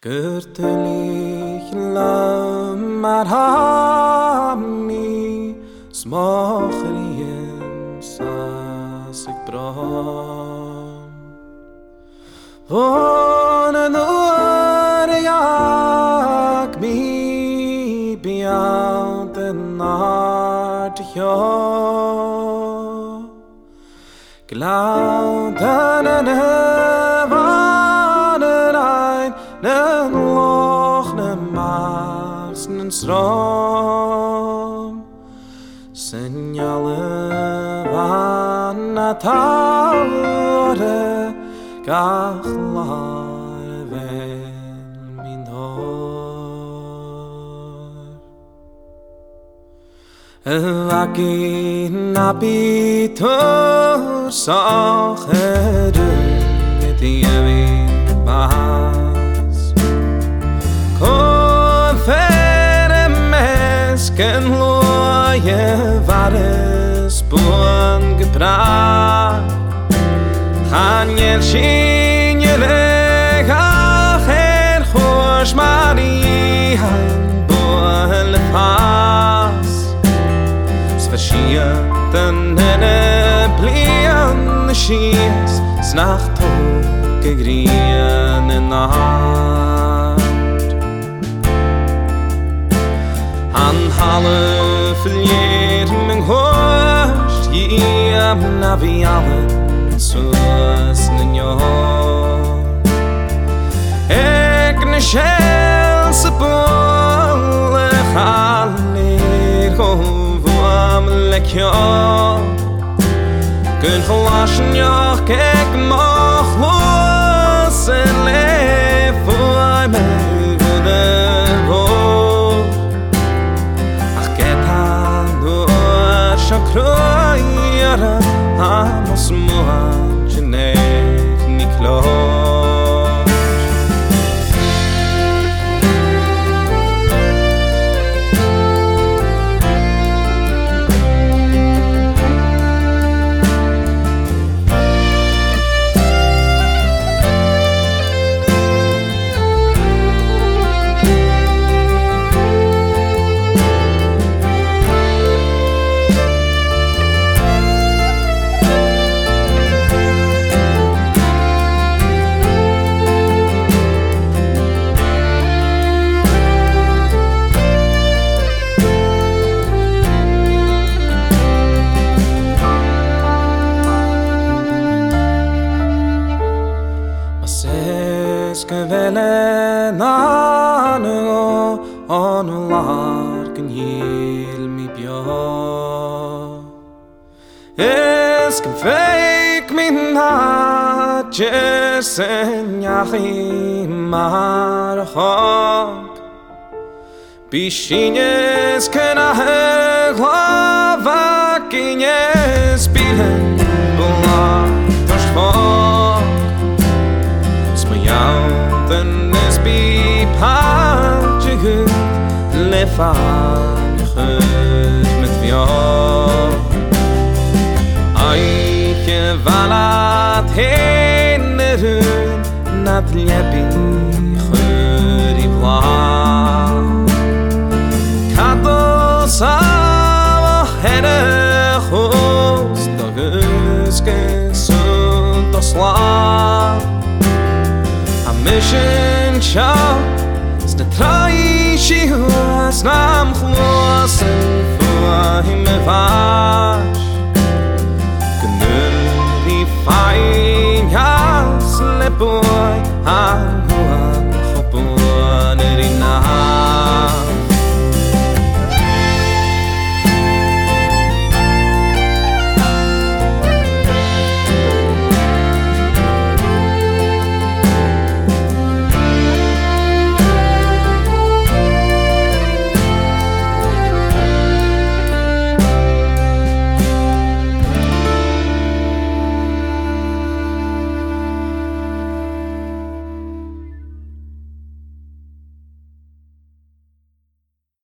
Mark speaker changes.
Speaker 1: Gürtelig lamar hami Smocherien sas ik bram Vone nur jak mi biant nart jo Glauben an Van na tare Gach lar vel min dor Vaki na bitur sacheru Mit i evig bahar Ken lo je var es bon gebra Han je shin je le ga her khosh mari han bol pas ne plian shis snacht gegrien na alle am na bhí ahan suas na neá Eag na sé sa bol le chaí go bham le ceá Gun choáiseneoch ag máth san le fuim me Ach getá nu se cruh Ara amos muha Janet Niclo benne na an laar gan hiel mi bia Is kan féik min ha senjachi mar ha Bi sinnes ken a hegla vakinnes bilen. Smayaw gut le fan khut mit via ay ke valat hener nat lepi khuri vla kato sa hene khos da geske sun a mission shop na trai si as nam chlas hi me va Gnn ni fein has le boy an